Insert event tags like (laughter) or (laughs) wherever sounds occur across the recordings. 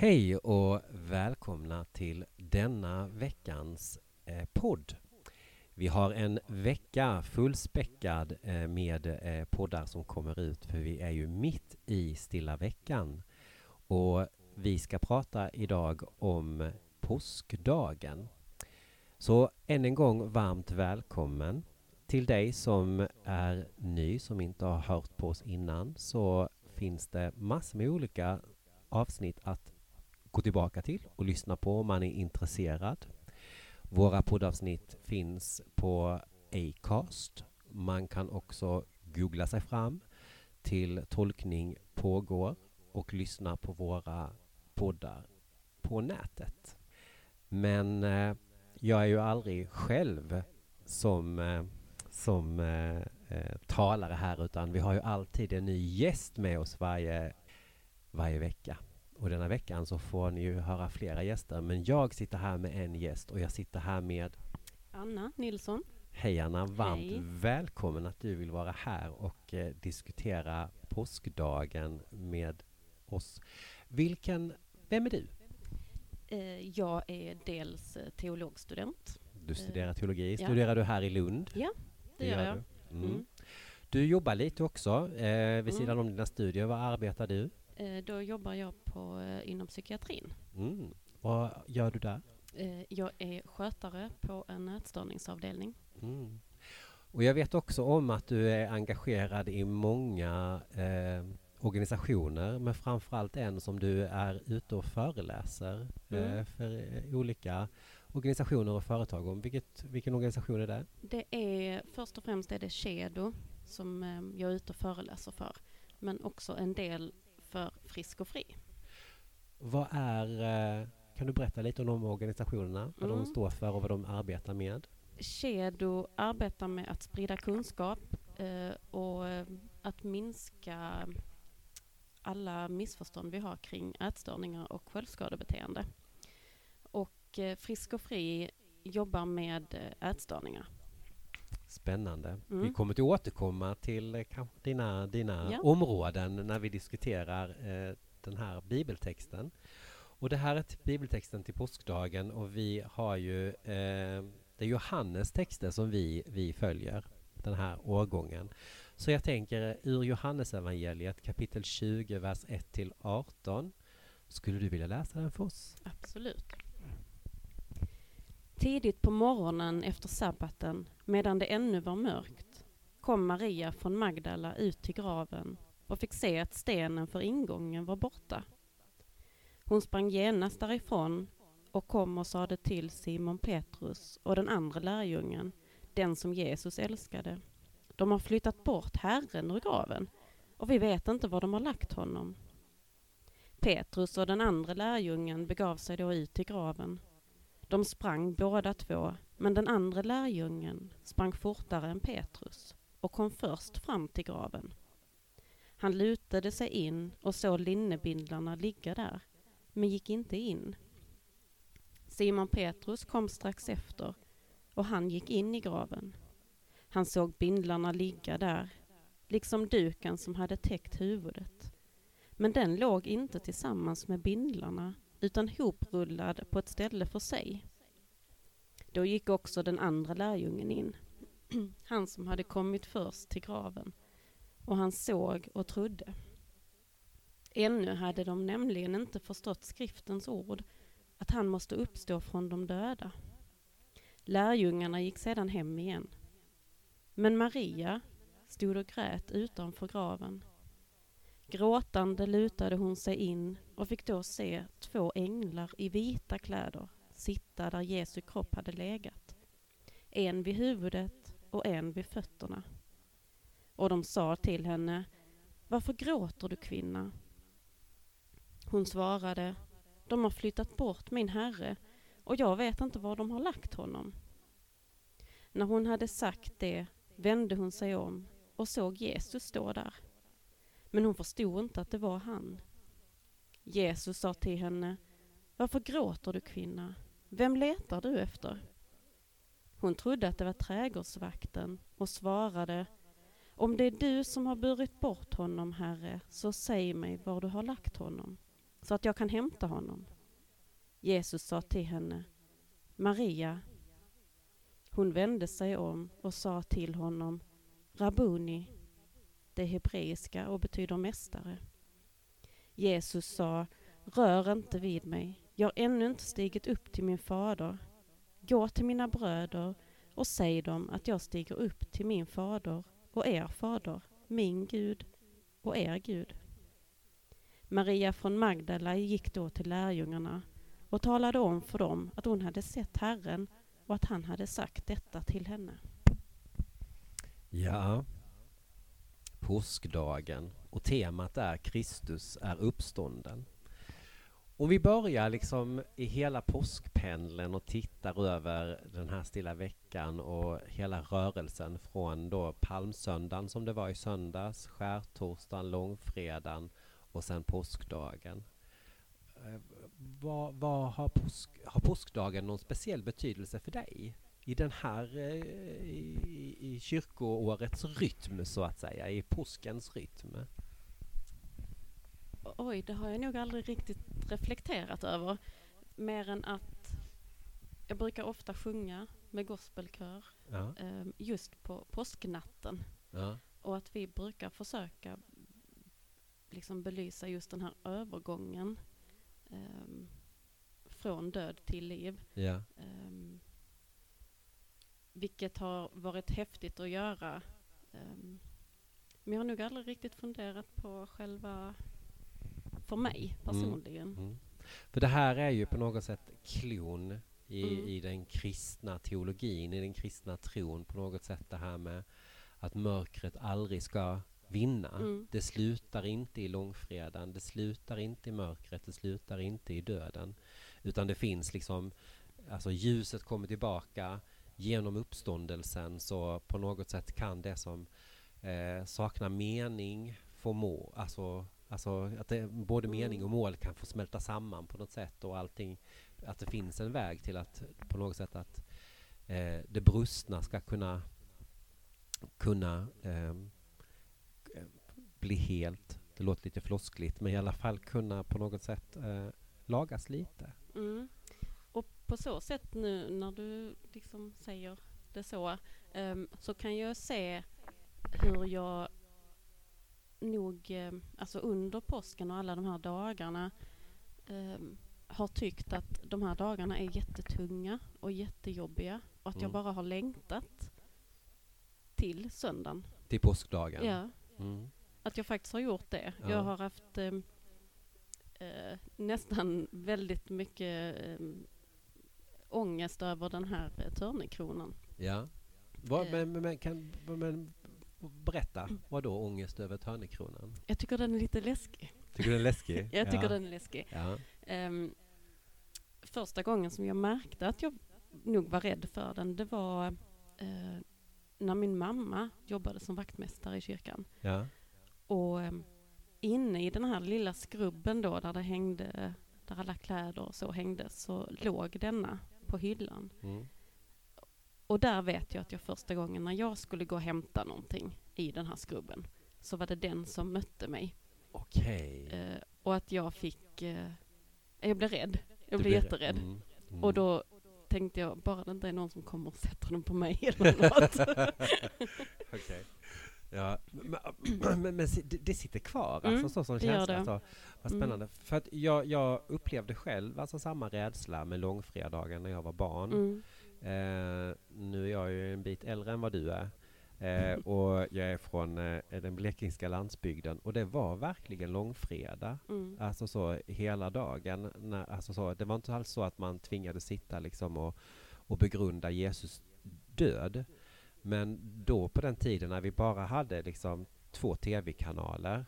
Hej och välkomna till denna veckans eh, podd. Vi har en vecka fullspäckad eh, med eh, poddar som kommer ut för vi är ju mitt i stilla veckan. Och vi ska prata idag om påskdagen. Så än en gång varmt välkommen till dig som är ny, som inte har hört på oss innan, så finns det massor med olika avsnitt att gå tillbaka till och lyssna på om man är intresserad. Våra poddavsnitt finns på Acast. Man kan också googla sig fram till Tolkning pågår och lyssna på våra poddar på nätet. Men eh, jag är ju aldrig själv som, eh, som eh, eh talare här utan vi har ju alltid en ny gäst med oss varje, varje vecka. Och denna veckan så får ni ju höra flera gäster men jag sitter här med en gäst och jag sitter här med Anna Nilsson. Hej Anna, varmt Hej. välkommen att du vill vara här och eh, diskutera påskdagen med oss. Vilken, vem är du? Eh, Jag är dels eh, teologstudent. Du studerar teologi. ja. Studerar du här i Lund? Ja, det gör jag. Du. Mm. Mm. du jobbar lite också eh, vid Mm. sidan om dina studier. Vad arbetar du? Eh, Då jobbar jag på, eh, inom psykiatrin. Mm. Vad gör du där? Eh, Jag är skötare på en ätstörningsavdelning. Mm. Och jag vet också om att du är engagerad i många eh, organisationer men framförallt en som du är ute och föreläser eh, Mm. för eh, olika organisationer och företag om. Vilket, vilken organisation är det? Det är först och främst är det Kedo som jag är ute och föreläser för. Men också en del för Frisk och Fri. Vad är, eh, kan du berätta lite om de organisationerna? Vad de Mm. står för och vad de arbetar med? Kedo arbetar med att sprida kunskap eh, och eh, att minska alla missförstånd vi har kring ätstörningar och självskadebeteende. Och eh, Frisk och Fri jobbar med ätstörningar. Spännande. Mm. Vi kommer att återkomma till eh, kanske dina, dina Ja. områden när vi diskuterar eh, den här bibeltexten. Och det här är bibeltexten till påskdagen och vi har ju eh, det är Johannes texter som vi, vi följer den här årgången. Så jag tänker ur Johannesevangeliet kapitel 20, vers 1 till 18. Skulle du vilja läsa den för oss? Absolut. Tidigt på morgonen efter sabbaten, medan det ännu var mörkt, kom Maria från Magdala ut till graven och fick se att stenen för ingången var borta. Hon sprang genast därifrån och kom och sade till Simon Petrus och den andra lärjungen, den som Jesus älskade. De har flyttat bort Herren ur graven och vi vet inte var de har lagt honom. Petrus och den andra lärjungen begav sig då ut till graven. De sprang båda två, men den andra lärjungen sprang fortare än Petrus och kom först fram till graven. Han lutade sig in och såg linnebindlarna ligga där, men gick inte in. Simon Petrus kom strax efter och han gick in i graven. Han såg bindlarna ligga där, liksom duken som hade täckt huvudet. Men den låg inte tillsammans med bindlarna utan hoprullad på ett ställe för sig. Då gick också den andra lärjungen in, (clears throat) han som hade kommit först till graven, och han såg och trodde. Ännu hade de nämligen inte förstått skriftens ord, att han måste uppstå från de döda. Lärjungarna gick sedan hem igen. Men Maria stod och grät utanför graven. Gråtande lutade hon sig in och fick då se två änglar i vita kläder sitta där Jesu kropp hade legat. En vid huvudet och en vid fötterna. Och de sa till henne, varför gråter du kvinna? Hon svarade, de har flyttat bort min herre och jag vet inte var de har lagt honom. När hon hade sagt det vände hon sig om och såg Jesus stå där. Men hon förstod inte att det var han. Jesus sa till henne, varför gråter du kvinna? Vem letar du efter? Hon trodde att det var trädgårdsvakten och svarade, om det är du som har burit bort honom, Herre, så säg mig var du har lagt honom. så att jag kan hämta honom. Jesus sa till henne, Maria. Hon vände sig om och sa till honom, Rabuni, det hebreiska och betyder mästare. Jesus sa, rör inte vid mig, jag har ännu inte stigit upp till min fader. Gå till mina bröder och säg dem att jag stiger upp till min fader och er fader, min Gud och er Gud. Maria från Magdala gick då till lärjungarna och talade om för dem att hon hade sett Herren och att han hade sagt detta till henne. Ja, påskdagen och temat är Kristus är uppstånden. Om vi börjar liksom i hela påskpendeln och tittar över den här stilla veckan och hela rörelsen från då palmsöndagen som det var i söndags, skärtorsdagen, långfredagen och sen påskdagen. Eh, vad, vad har, påsk, har påskdagen någon speciell betydelse för dig? I den här eh, i, i kyrkoårets rytm så att säga, i påskens rytm? Oj, det har jag nog aldrig riktigt reflekterat över. Mer än att jag brukar ofta sjunga med gospelkör Ja. eh, just på påsknatten. Ja. Och att vi brukar försöka liksom belysa just den här övergången ehm, från död till liv. Ja. Ehm, vilket har varit häftigt att göra. Ehm, men jag har nog aldrig riktigt funderat på själva, för mig personligen. Mm. För det här är ju på något sätt klon i, Mm. i den kristna teologin, i den kristna tron på något sätt det här med att mörkret aldrig ska vinna. Mm. Det slutar inte i långfredagen, det slutar inte i mörkret, det slutar inte i döden. Utan det finns liksom, alltså ljuset kommer tillbaka genom uppståndelsen så på något sätt kan det som eh, saknar mening få må, alltså Alltså att det, både mening och mål kan få smälta samman på något sätt och allting att det finns en väg till att på något sätt att eh, det brustna ska kunna kunna eh, bli helt, det låter lite floskligt, men i alla fall kunna på något sätt eh, lagas lite. Mm. Och på så sätt nu när du liksom säger det så, ehm, så kan jag se hur jag nog, ehm, alltså under påsken och alla de här dagarna ehm, har tyckt att de här dagarna är jättetunga och jättejobbiga och att jag Mm. bara har längtat till söndagen. Till påskdagen. Ja, Mm. att jag faktiskt har gjort det. Ja. Jag har haft eh, nästan väldigt mycket eh, ångest över den här eh, törnekronan. Ja. Vad, Eh. men, men, kan, men berätta, vad då ångest över Törnekronan? Jag tycker den är lite läskig. Tycker den är läskig? (laughs) Jag tycker ja. den är läskig. Ja. Ehm, första gången som jag märkte att jag nog var rädd för den, det var eh, när min mamma jobbade som vaktmästare i kyrkan. Ja. Och ehm, inne i den här lilla skrubben då, där det hängde, där alla kläder och så hängde, så låg denna på hyllan. Mm. Och där vet jag att jag första gången när jag skulle gå och hämta någonting i den här skrubben, så var det den som mötte mig. Okej. Eh, och att jag fick, eh, jag blev rädd. Jag Du blev jätterädd. Mm. Mm. Och då tänkte jag, bara det inte är någon som kommer och sätter den på mig eller något. (laughs) Okej. Ja, men, men, men det, det sitter kvar, Mm, alltså så som känsla. det. Alltså, vad Mm. spännande. För att jag, jag upplevde själv alltså samma rädsla med långfredagen när jag var barn. Mm. Eh, nu är jag ju en bit äldre än vad du är. Eh, (laughs) och jag är från eh, den blekingska landsbygden och det var verkligen långfredag. Mm. Alltså så hela dagen. När, alltså så, det var inte alls så att man tvingades sitta liksom och, och begrunda Jesus död. Men då på den tiden när vi bara hade liksom två tv-kanaler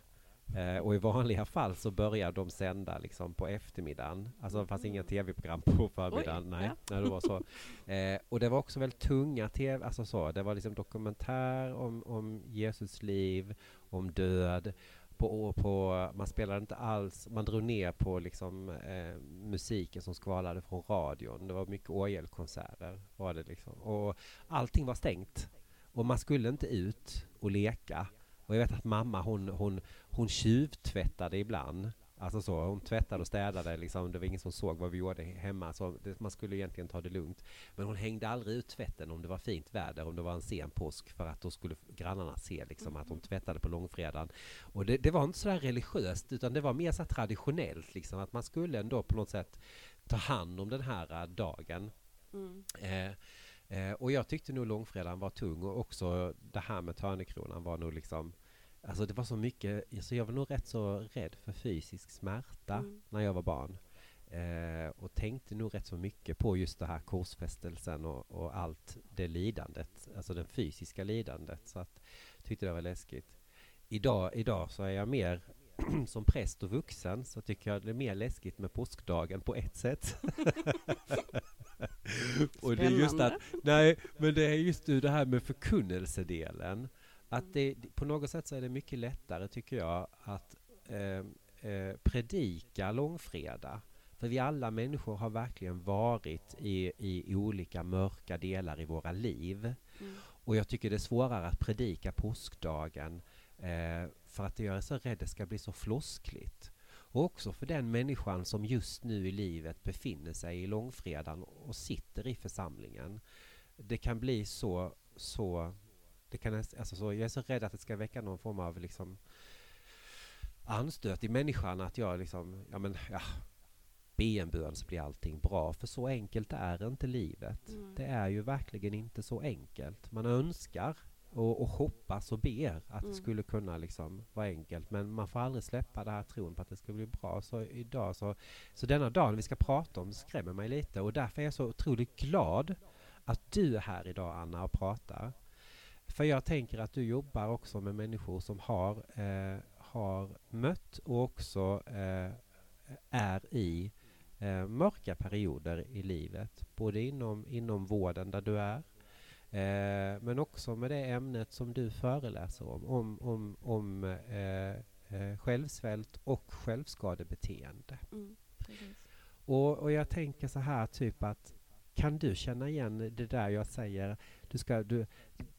eh, och i vanliga fall så började de sända liksom på eftermiddagen. Alltså det fanns inga tv-program på förmiddagen. Oj, nej, ja. nej, det var så. (laughs) Eh, och det var också väldigt tunga tv, alltså så. Det var liksom dokumentär om, om Jesus liv, om död. På, på, man spelade inte alls, man drog ner på liksom, eh, musiken som skvalade från radion. Det var mycket orgelkonserter. Var det liksom. Och allting var stängt. Och man skulle inte ut och leka. Och jag vet att mamma hon, hon, hon tjuvtvättade ibland. Alltså så, hon tvättade och städade liksom. Det var ingen som såg vad vi gjorde hemma. Så det, man skulle egentligen ta det lugnt. Men hon hängde aldrig ut tvätten om det var fint väder, om det var en sen påsk. För att då skulle grannarna se liksom att hon Mm. tvättade på långfredagen. Och det, det var inte så där religiöst, utan det var mer så traditionellt. Liksom, att man skulle ändå på något sätt ta hand om den här äh, dagen. Mm. Eh, eh, och jag tyckte nog långfredagen var tung och också det här med törnekronan var nog liksom Alltså det var så mycket, alltså jag var nog rätt så rädd för fysisk smärta Mm. när jag var barn. Eh, och tänkte nog rätt så mycket på just det här korsfästelsen och, och allt det lidandet, alltså det fysiska lidandet. Så att tyckte det var läskigt. Idag, idag så är jag mer (clears throat) som präst och vuxen så tycker jag det är mer läskigt med påskdagen på ett sätt. (laughs) och det är just att, nej, men det är just det här med förkunnelsedelen. Att det, på något sätt så är det mycket lättare tycker jag att eh, eh, predika långfredag. För vi alla människor har verkligen varit i, i olika mörka delar i våra liv. Mm. Och jag tycker det är svårare att predika påskdagen eh, för att jag är så rädd det ska bli så floskligt. Och också för den människan som just nu i livet befinner sig i långfredagen och sitter i församlingen. Det kan bli så, så, det kan, alltså så jag är så rädd att det ska väcka någon form av liksom anstöt i människan att jag liksom, ja men ja, be en bön så blir allting bra. För så enkelt är inte livet. Mm. Det är ju verkligen inte så enkelt. Man önskar och, och hoppas och ber att Mm. det skulle kunna liksom vara enkelt. Men man får aldrig släppa det här tron på att det ska bli bra. Så idag så, så denna dagen vi ska prata om skrämmer mig lite och därför är jag så otroligt glad att du är här idag Anna och pratar. För jag tänker att du jobbar också med människor som har, eh, har mött och också eh, är i eh, mörka perioder i livet. Både inom, inom vården där du är eh, men också med det ämnet som du föreläser om. Om, om, om eh, eh, självsvält och självskadebeteende. Mm. Och, och jag tänker så här typ att kan du känna igen det där jag säger? Du ska, du,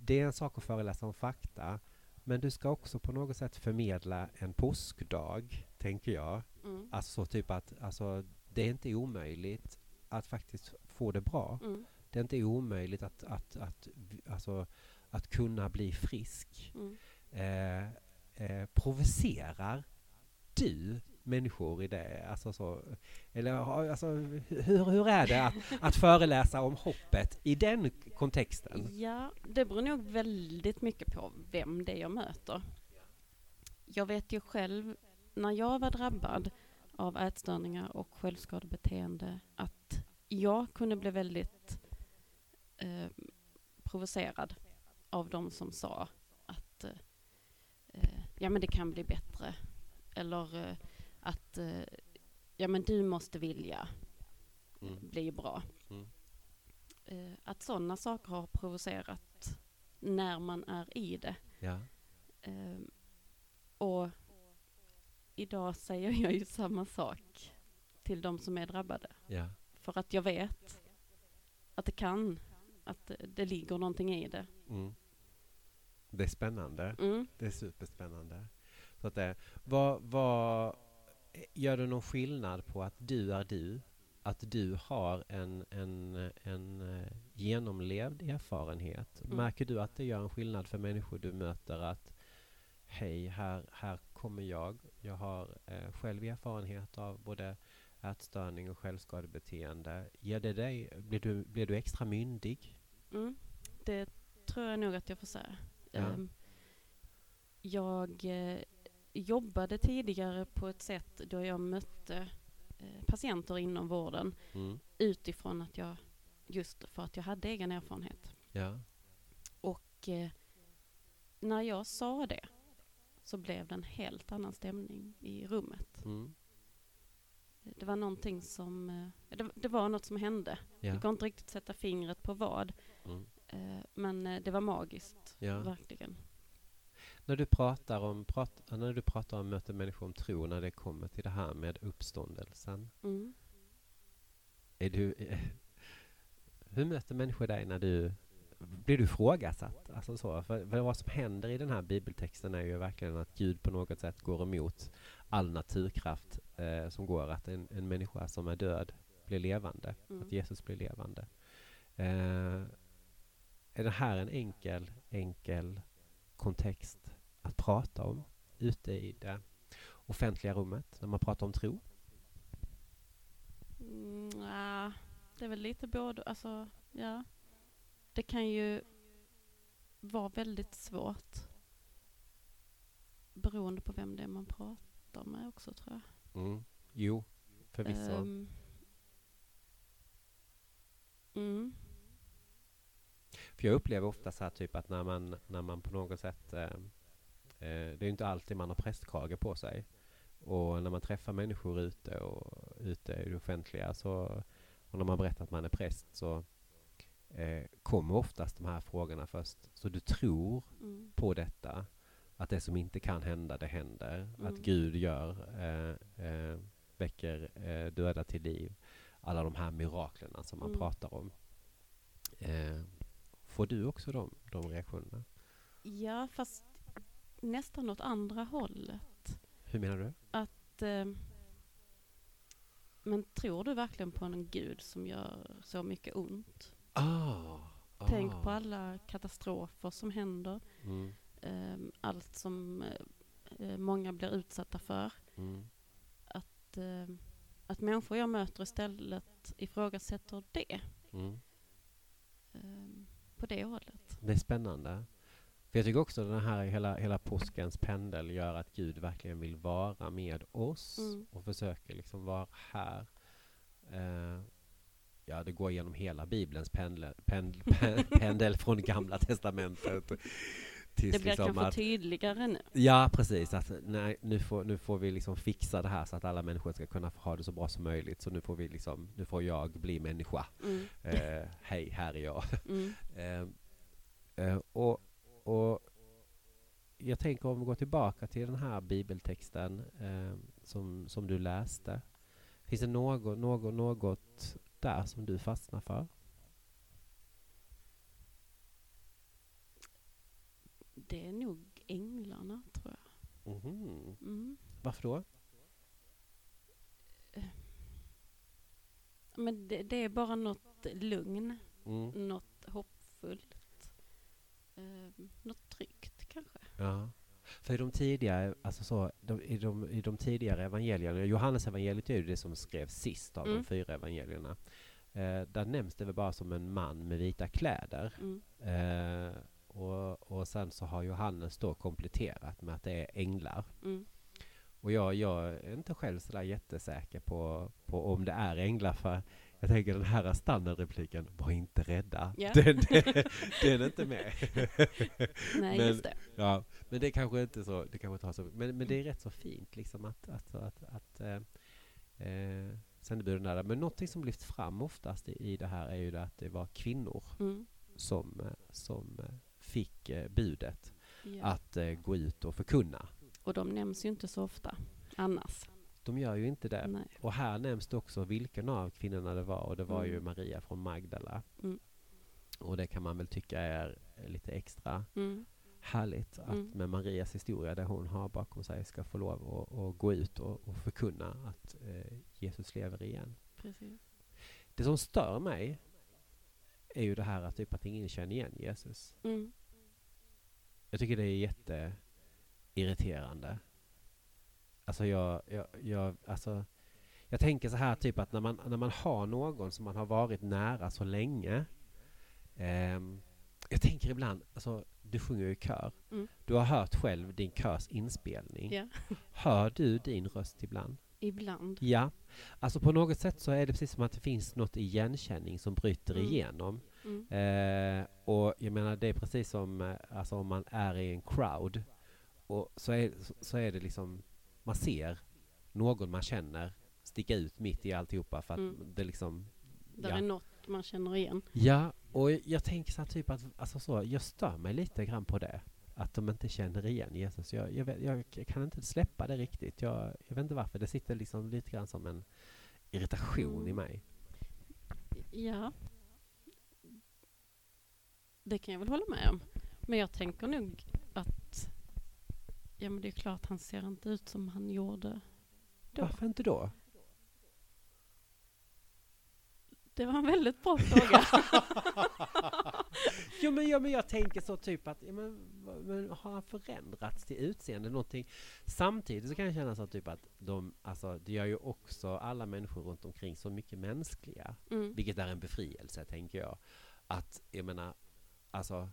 det är en sak att föreläsa om fakta men du ska också på något sätt förmedla en påskdag, tänker jag. Mm. Alltså så typ att alltså, det är inte omöjligt att faktiskt få det bra. Mm. Det är inte omöjligt att, att, att, alltså, att kunna bli frisk. Mm. Eh, eh, provocerar du människor i det? Alltså så, eller alltså, hur, hur är det att, att föreläsa om hoppet i den kontexten? Ja, det beror nog väldigt mycket på vem det är jag möter. Jag vet ju själv när jag var drabbad av ätstörningar och självskadebeteende att jag kunde bli väldigt eh, provocerad av de som sa att eh, eh, ja men det kan bli bättre. Eller eh, att eh, ja men du måste vilja Mm. bli bra. Mm. Eh, att sådana saker har provocerat när man är i det. Ja. Eh, och idag säger jag ju samma sak till de som är drabbade. Ja. För att jag vet att det kan, att det, ligger någonting i det. Mm. Det är spännande. Mm. Det är superspännande. Så att det, vad, vad, gör det någon skillnad på att du är du? Att du har en, en, en eh, genomlevd erfarenhet? Mm. Märker du att det gör en skillnad för människor du möter att hej, här, här kommer jag. Jag har eh, själv erfarenhet av både ätstörning och självskadebeteende. Ger det dig, blir, du, blir du extra myndig? Mm. Det tror jag nog att jag får säga. Ja. Ehm, jag eh, jobbade tidigare på ett sätt då jag mötte eh, patienter inom vården Mm. utifrån att jag, just för att jag hade egen erfarenhet. Ja. Och eh, när jag sa det så blev det en helt annan stämning i rummet. Mm. Det var någonting som, eh, det, det var något som hände. Ja. Det går inte riktigt sätta fingret på vad. Mm. Eh, men eh, det var magiskt, Ja. verkligen. När du pratar om, prat, när du pratar om möter människor om tro, när det kommer till det här med uppståndelsen. Mm. Är du, hur möter människor dig när du blir du ifrågasatt? Alltså så, för, för vad som händer i den här bibeltexten är ju verkligen att Gud på något sätt går emot all naturkraft eh, som går att en, en människa som är död blir levande, Mm. att Jesus blir levande. Eh, är det här en enkel, enkel kontext att prata om ute i det offentliga rummet när man pratar om tro? Mm, ja, det är väl lite både, alltså, ja. Det kan ju vara väldigt svårt beroende på vem det är man pratar med också tror jag. Mm. Jo, förvisso. Ehm, mm, För jag upplever ofta så här typ att när man, när man på något sätt eh, Det är inte alltid man har prästkrage på sig. Och när man träffar människor ute och ute i det offentliga så och när man berättar att man är präst så eh, kommer oftast de här frågorna först. Så du tror mm, på detta? Att det som inte kan hända, det händer. Att Mm. Gud gör, eh, eh, väcker eh, döda till liv. Alla de här miraklerna som man Mm. pratar om. Eh, får du också de, de reaktionerna? ja, fast nästan åt andra hållet. Hur menar du? Att, eh, men tror du verkligen på en gud som gör så mycket ont? Ah, Tänk ah. på alla katastrofer som händer. Mm, Ehm, allt som eh, eh, många blir utsatta för. mm, Att, eh, att människor jag möter istället ifrågasätter det. mm. ehm, på det hållet. Det är spännande. För jag tycker också att den här hela, hela påskens pendel gör att Gud verkligen vill vara med oss Mm. och försöker liksom vara här. Eh, ja, det går genom hela Bibelns pendel, pendel, (laughs) pen- pendel från Gamla Testamentet. Tills Det blir liksom kanske att, tydligare nu. Ja, precis. Att, nej, nu, får, nu får vi liksom fixa det här så att alla människor ska kunna ha det så bra som möjligt. Så nu får vi liksom, nu får jag bli människa. Mm. Eh, hej, här är jag. Mm. (laughs) Eh, och, och jag tänker om vi går tillbaka till den här bibeltexten eh, som, som du läste. Finns det något, något, något där som du fastnar för? Det är nog änglarna, tror jag. Mhm. Mm. Varför då? Men det, det är bara något lugn, Mm. något hoppfullt, ehm, något tryggt kanske. Ja. För i de tidigare, alltså så, de, i, de, i de tidigare evangelierna, Johannes evangeliet är ju det som skrevs sist av de Mm. fyra evangelierna. Eh, där nämns det väl bara som en man med vita kläder. Mm. Eh, och, och sen så har Johannes då kompletterat med att det är änglar. Mm. Och jag, jag är inte själv sådär jättesäker på, på om det är änglar för jag tänker den här standardrepliken, var inte rädda. Ja. (laughs) Den, den, den är inte med. (laughs) Nej, Men- just det. Ja, men det kanske inte så, det kanske inte har så, men, men det är rätt så fint liksom att, att, att, att eh, eh, sändebuden är där. Men någonting som lyfts fram oftast i, i det här är ju det att det var kvinnor Mm. som, eh, som eh, fick eh, budet Ja. att eh, gå ut och förkunna. Och de nämns ju inte så ofta annars. De gör ju inte det. Nej. Och här nämns det också vilken av kvinnorna det var och det var ju Mm. Maria från Magdala. Mm. Och det kan man väl tycka är lite extra Mm. härligt att Mm. med Marias historia det hon har bakom sig ska få lov att, att gå ut och, och förkunna att eh, Jesus lever igen. Precis. Det som stör mig är ju det här att, typ att ingen känner igen Jesus. Mm. Jag tycker det är jätteirriterande. Alltså jag, jag, jag, alltså, jag tänker så här typ att när man, när man har någon som man har varit nära så länge. ehm, jag tänker ibland, alltså du sjunger ju i kör. Mm. Du har hört själv din körs inspelning. Ja. Hör du din röst ibland? Ibland. Ja. Alltså på något sätt så är det precis som att det finns något igenkänning som bryter Mm. igenom. Mm. Eh, och jag menar det är precis som eh, alltså om man är i en crowd och så är, så, så är det liksom man ser någon man känner sticka ut mitt i alltihopa för att Mm. det liksom Där ja. är något man känner igen. ja, och jag tänker så typ att alltså så, jag stör mig lite grann på det. Att de inte känner igen Jesus. Jag, jag, vet, jag kan inte släppa det riktigt. Jag, jag vet inte varför. Det sitter liksom lite grann som en irritation i Mm. mig. Ja. Det kan jag väl hålla med om. Men jag tänker nog att ja, men det är klart han ser inte ut som han gjorde då. Varför inte då? Det var en väldigt bra fråga. (laughs) jo, men, ja, men jag tänker så typ att ja, men, men har han förändrats till utseende någonting? Samtidigt så kan jag känna så typ att de, alltså, det gör ju också alla människor runt omkring så mycket mänskliga. Mm. Vilket är en befrielse, tänker jag. Att, jag menar, alltså,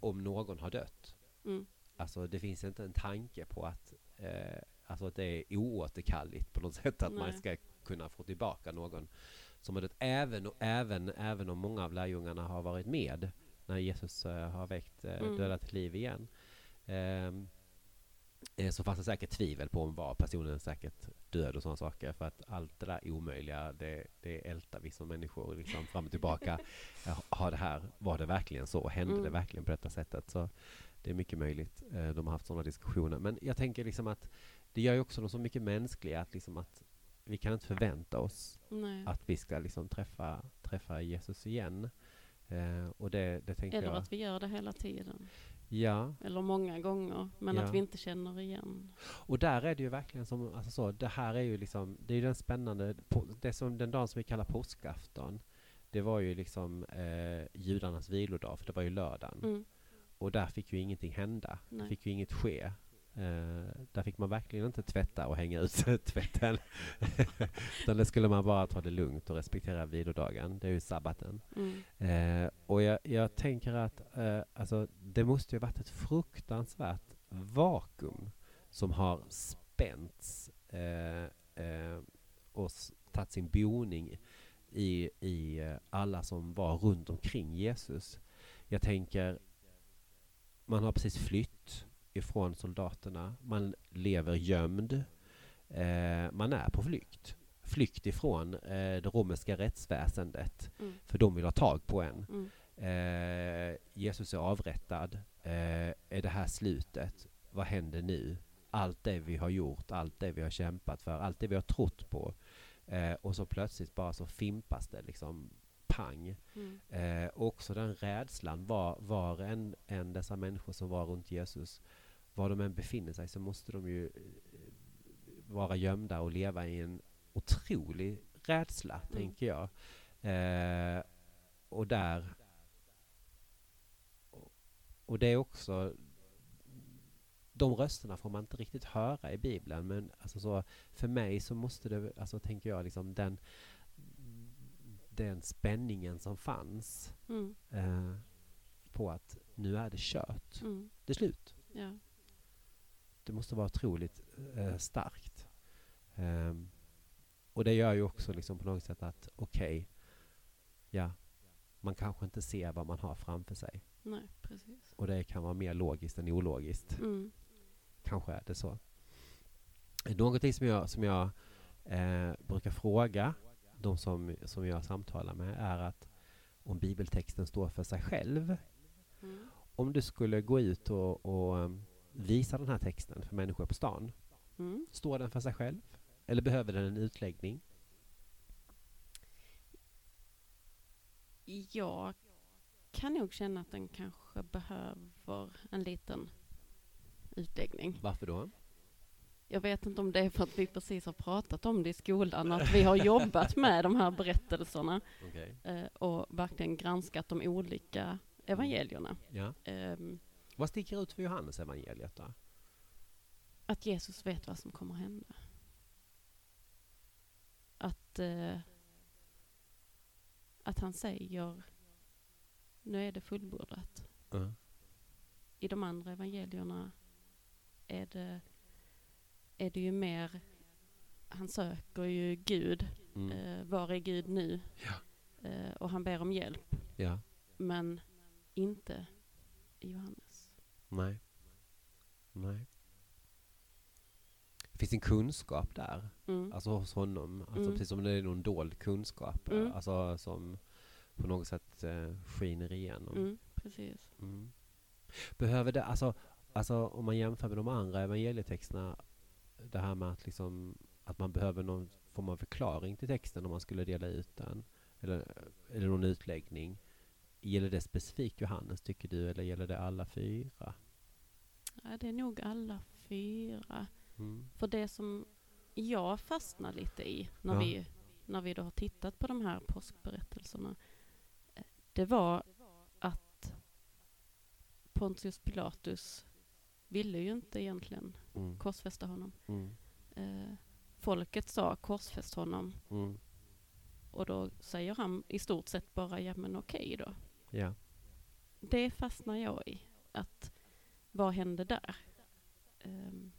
om någon har dött, Mm. Alltså det finns inte en tanke på att, eh, alltså att det är oåterkalleligt på något (laughs) sätt att man Nej. ska kunna få tillbaka någon som har dött. Även, och- även, även om många av lärjungarna har varit med när Jesus eh, har väckt eh, Mm. döda till liv igen. Ehm, eh, så fanns det säkert tvivel på om var personen säkert död och sådana saker. För att allt det där omöjliga, det, det ältar vi som människor liksom fram och tillbaka. (laughs) Har det här, var det verkligen så? Hände det Mm. verkligen på detta sättet? Så det är mycket möjligt. Eh, De har haft sådana diskussioner. Men jag tänker liksom att det gör ju också dem så mycket mänskliga att, liksom att vi kan inte förvänta oss Nej. att vi ska liksom träffa, träffa Jesus igen. Eh, och det, det tänker Eller jag. att vi gör det hela tiden. Ja, Eller många gånger. Men Ja. att vi inte känner igen. och där är det ju verkligen som, alltså så, det här är ju liksom, det är ju den spännande, det som den dagen som vi kallar påskafton, det var ju liksom eh, judarnas vilodag, för det var ju lördagen. Mm. Och där fick ju ingenting hända. Det Nej. fick ju inget ske. Eh, där fick man verkligen inte tvätta och hänga ut (laughs) tvätten. (laughs) Utan det skulle man bara ta det lugnt och respektera vilodagen. Det är ju sabbaten. Mm. Eh, och jag, jag tänker att eh, alltså, det måste ju varit ett fruktansvärt vakuum som har spänts eh, och tagit sin boning i, i alla som var runt omkring Jesus. Jag tänker, man har precis flytt ifrån soldaterna. Man lever gömd. Eh, man är på flykt. Flykt ifrån eh, det romerska rättsväsendet. Mm. För de vill ha tag på en. Mm. Eh, Jesus är avrättad. Eh, är det här slutet? Vad händer nu? Allt det vi har gjort, allt det vi har kämpat för, allt det vi har trott på. Eh, och så plötsligt bara så fimpas det liksom pang. Mm. Eh, och också den rädslan, var, var en, en dessa människor som var runt Jesus, var de än befinner sig så måste de ju eh, vara gömda och leva i en otrolig rädsla, Mm. tänker jag. Eh, och där... Och det är också... De rösterna får man inte riktigt höra i Bibeln, men alltså så, för mig så måste det, alltså tänker jag, liksom den, den spänningen som fanns Mm. eh, på att nu är det kört. Mm. Det är slut. Ja. Det måste vara otroligt eh, starkt. Ehm, och det gör ju också liksom på något sätt att okej, ja, man kanske inte ser vad man har framför sig. Nej, precis. Och det kan vara mer logiskt än ologiskt. Mm. Kanske är det så. Någonting som jag, som jag eh, brukar fråga de som, som jag samtalar med är att om bibeltexten står för sig själv. Mm. Om du skulle gå ut och, och um, visa den här texten för människor på stan, Mm. står den för sig själv? Eller behöver den en utläggning? Jag kan nog känna att den kanske behöver en liten utläggning. Varför då? Jag vet inte om det är för att vi precis har pratat om det i skolan, att vi har jobbat med de här berättelserna Okej. eh, och verkligen granskat de olika evangelierna. Ja. Ehm, Vad sticker ut för Johannes evangeliet då? att Jesus vet vad som kommer hända. Att, eh, att han säger, nu är det fullbordat. Uh. I de andra evangelierna är det, är det ju mer, han söker ju Gud, Mm. eh, var är Gud nu? Ja. Eh, och han ber om hjälp, Ja. men inte i Johannes. Nej. Nej. Det finns en kunskap där, Mm. alltså hos honom. Alltså Mm. precis som det är någon dold kunskap, eh, Mm. alltså som på något sätt eh, skiner igenom. Mm, precis. Mm. Behöver det, alltså, alltså om man jämför med de andra evangelietexterna, det här med att, liksom, att man behöver någon form av förklaring till texten om man skulle dela ut den, eller, eller någon utläggning. gäller det specifikt Johannes tycker du eller gäller det alla fyra? Ja, det är nog alla fyra. Mm. För det som jag fastnar lite i när, Ja. vi, när vi då har tittat på de här påskberättelserna, eh, det var att Pontius Pilatus ville ju inte egentligen Mm. korsfästa honom. Mm. Eh, folket sa korsfäst honom Mm. och då säger han i stort sett bara ja men okej då. Ja. Det fastnar jag i. Att vad hände där? Ehm,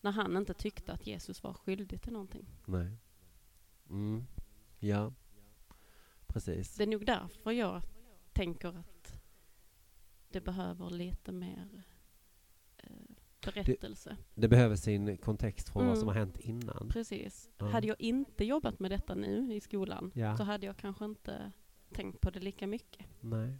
när han inte tyckte att Jesus var skyldig till någonting. Nej. Mm. Ja. Precis. Det är nog därför jag tänker att det behöver lite mer eh, berättelse. Det behöver sin kontext från vad Mm. som har hänt innan. Precis. Ja. Hade jag inte jobbat med detta nu i skolan Ja. så hade jag kanske inte tänkt på det lika mycket. Nej.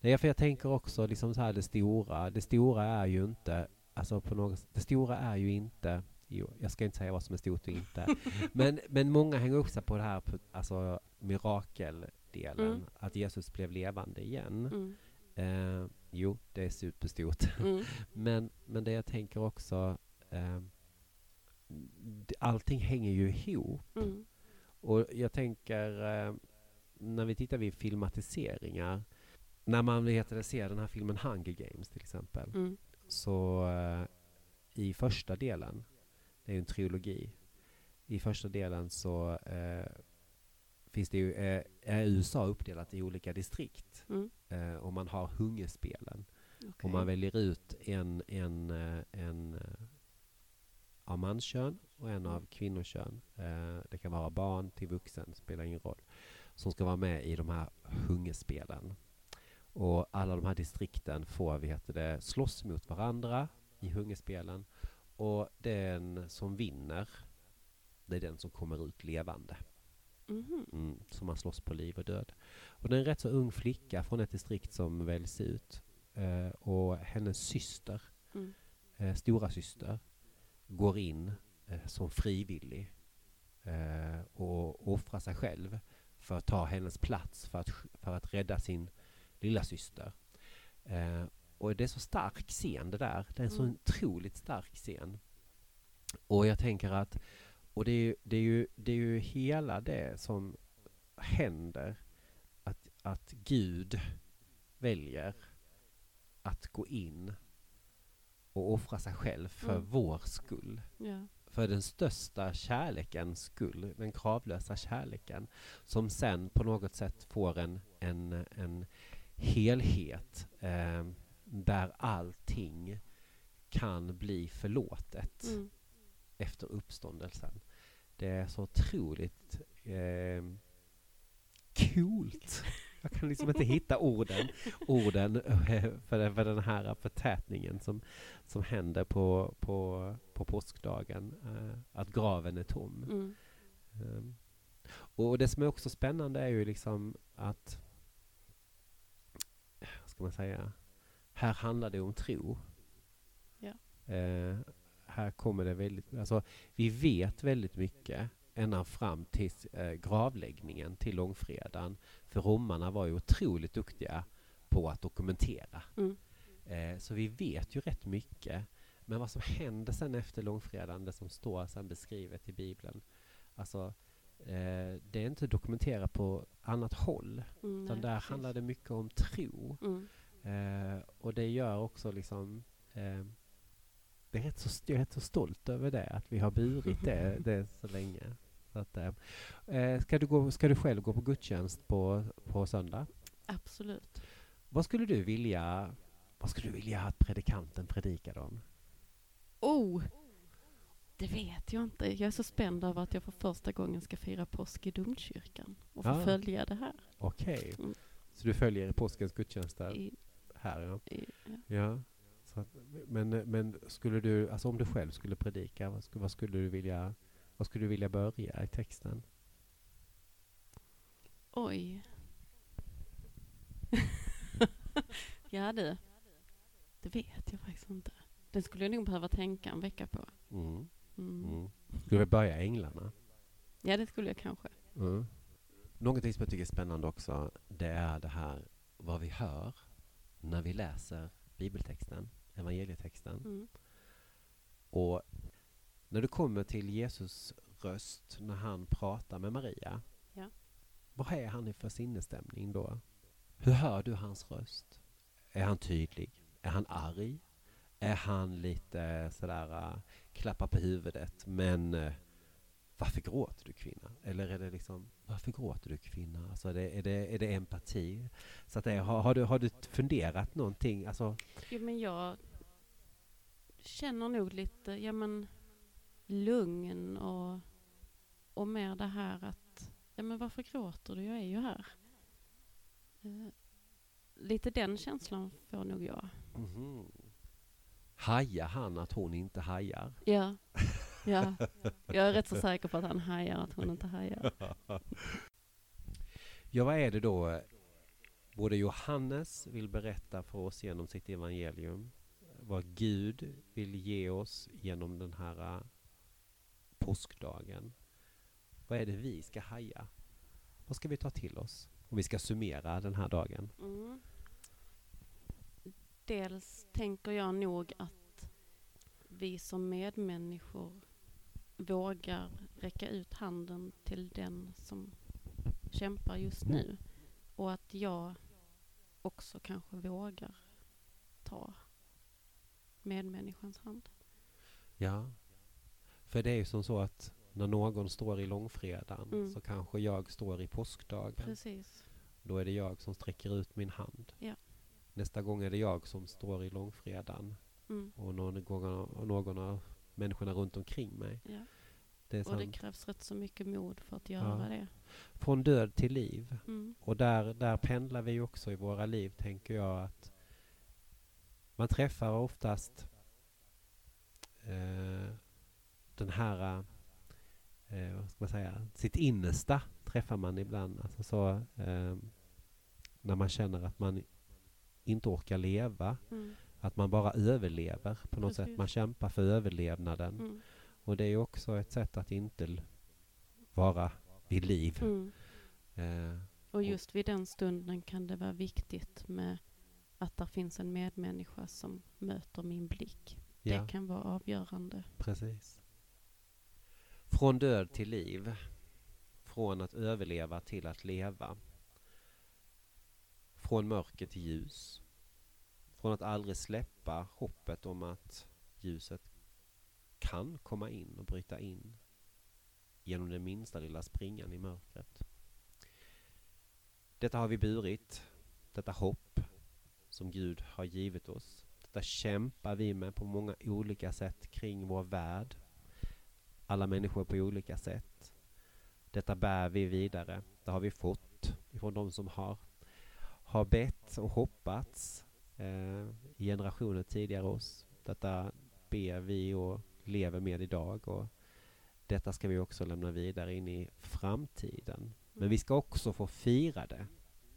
Nej, för jag tänker också liksom så här det stora. Det stora är ju inte, alltså på något, det stora är ju inte, jo, jag ska inte säga vad som är stort och inte, (laughs) men, men många hänger upp sig på det här, alltså mirakeldelen, Mm. att Jesus blev levande igen. Mm. Eh, jo, det är superstort. (laughs) Mm. Men, men det jag tänker också, eh, allting hänger ju ihop. Mm. Och jag tänker, eh, när vi tittar vid filmatiseringar, när man heter det, ser den här filmen Hunger Games till exempel, Mm. så eh, i första delen, det är ju en trilogi, i första delen så eh, finns det ju, eh, är USA uppdelat i olika distrikt Mm. eh, och man har hungerspelen. Okej. Och man väljer ut en, en, eh, en eh, av manskön och en av kvinnokön. Eh, Det kan vara barn till vuxen, spelar ingen roll. Som ska vara med i de här hungerspelen. Och alla de här distrikten får, vi heter det, slåss mot varandra i hungerspelen. Och den som vinner, det är den som kommer ut levande. Mhm. Mm, så man slåss på liv och död. Och det är en rätt så ung flicka från ett distrikt som väljs ut. Eh, och hennes syster, Mm. eh, stora syster, går in eh, som frivillig eh, och offrar sig själv för att ta hennes plats för att, för att rädda sin lilla syster. Eh, och det är så stark scen det där. Det är en så Mm. otroligt stark scen. Och jag tänker att, och det är, ju- det är, ju, det är ju hela det som händer, att, att Gud väljer att gå in och offra sig själv för Mm. vår skull. Ja. För den största kärlekens skull, den kravlösa kärleken, som sen på något sätt får en, en, en helhet eh, där allting kan bli förlåtet Mm. efter uppståndelsen. Det är så otroligt eh, coolt. Jag kan liksom inte hitta orden, orden eh, för, den- för den här förtätningen som, som händer på, på, på påskdagen. Eh, att graven är tom. Mm. Um, och det som är också spännande är ju liksom att, vad ska man säga, här handlar det om tro. Ja. Eh, här kommer det väldigt, alltså vi vet väldigt mycket ända fram till eh, gravläggningen till långfredagen. För romarna var ju otroligt duktiga på att dokumentera. Mm. Eh, så vi vet ju rätt mycket. Men vad som händer sen efter långfredagen, det som står sen beskrivet i Bibeln, alltså eh, det är inte dokumenterat på annat håll. Mm, Utan nej, där precis. handlar det mycket om tro. Mm. Eh, och det gör också liksom eh, det är rätt så, jag är rätt så stolt över det, att vi har burit det, (laughs) det så länge. Så att, eh, eh, ska, du gå, ska du själv gå på gudstjänst på, på söndag? Absolut. Vad skulle du vilja vad skulle du vilja att predikanten predikade om? Oh! Det vet jag inte. Jag är så spänd över att jag för första gången ska fira påsk i domkyrkan och få Ah. följa det här. Okej, Mm. så du följer påskens gudstjänster I, här? Ja. i, ja. ja. Att, men, men skulle du, alltså om du själv skulle predika, vad skulle, vad skulle du vilja vad skulle du vilja börja i texten? Oj. (laughs) ja du. Det vet jag faktiskt inte. Den skulle jag nog behöva tänka en vecka på. Mm. Mm. Mm. Skulle vi börja Änglarna? Ja, det skulle jag kanske. Mm. Någonting som jag tycker är spännande också, det är det här vad vi hör när vi läser bibeltexten, evangelietexten. Mm. Och när du kommer till Jesus röst när han pratar med Maria, Ja. vad är han i för sinnesstämning då? Hur hör du hans röst? Är han tydlig? Är han arg? Är han lite sådär uh, klappar på huvudet men uh, varför gråter du kvinna? Eller är det liksom varför gråter du kvinna? Alltså är det, är det, är det empati? Så att det, har, har, du, har du funderat någonting? Alltså, Jo, men jag känner nog lite, ja men lugn och, och mer det här att, ja men varför gråter du? Jag är ju här. Eh, lite den känslan får nog jag. mhm. Hajar han att hon inte hajar? Ja, ja. Jag är rätt så säker på att han hajar att hon inte hajar. (laughs) Ja, vad är det då både Johannes vill berätta för oss genom sitt evangelium, vad Gud vill ge oss genom den här äh, påskdagen. Vad är det vi ska haja? Vad ska vi ta till oss? Om vi ska summera den här dagen. Mm. Dels tänker jag nog att vi som medmänniskor vågar räcka ut handen till den som kämpar just nu. Och att jag också kanske vågar ta medmänniskans hand. Ja. För det är ju som så att när någon står i långfredagen Mm. så kanske jag står i påskdagen. Precis. Då är det jag som sträcker ut min hand. Ja. Nästa gång är det jag som står i långfredagen Mm. och någon, gång, och någon av människorna runt omkring mig. Ja. Det Och det krävs rätt så mycket mod för att göra Ja. det. Från död till liv. Mm. Och där, där pendlar vi också i våra liv, tänker jag. att Man träffar oftast eh, den här, eh, vad ska man säga, sitt innersta träffar man ibland. Alltså så, eh, när man känner att man inte orkar leva. Mm. Att man bara överlever på något sätt. Precis. Man kämpar för överlevnaden. Mm. Och det är också ett sätt att inte vara vid liv. Mm. Eh, Och just vid den stunden kan det vara viktigt med att det finns en medmänniska som möter min blick. ja, Det kan vara avgörande. precis. Från död till liv. Från att överleva till att leva. Från mörker till ljus. Från att aldrig släppa hoppet om att ljuset kan komma in och bryta in genom den minsta lilla springan i mörkret. Detta har vi burit, detta hopp som Gud har givit oss. Detta kämpar vi med på många olika sätt kring vår värld. Alla människor på olika sätt. Detta bär vi vidare. Det har vi fått ifrån de som har, har bett och hoppats eh, i generationer tidigare oss. Detta ber vi och lever med idag. Och detta ska vi också lämna vidare in i framtiden. Men vi ska också få fira det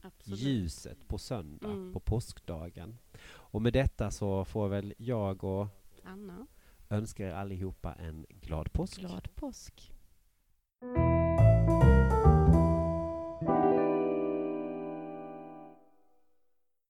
Absolut. ljuset på söndag, Mm. på påskdagen. Och med detta så får väl jag och Anna, önska er allihopa en glad påsk. glad påsk.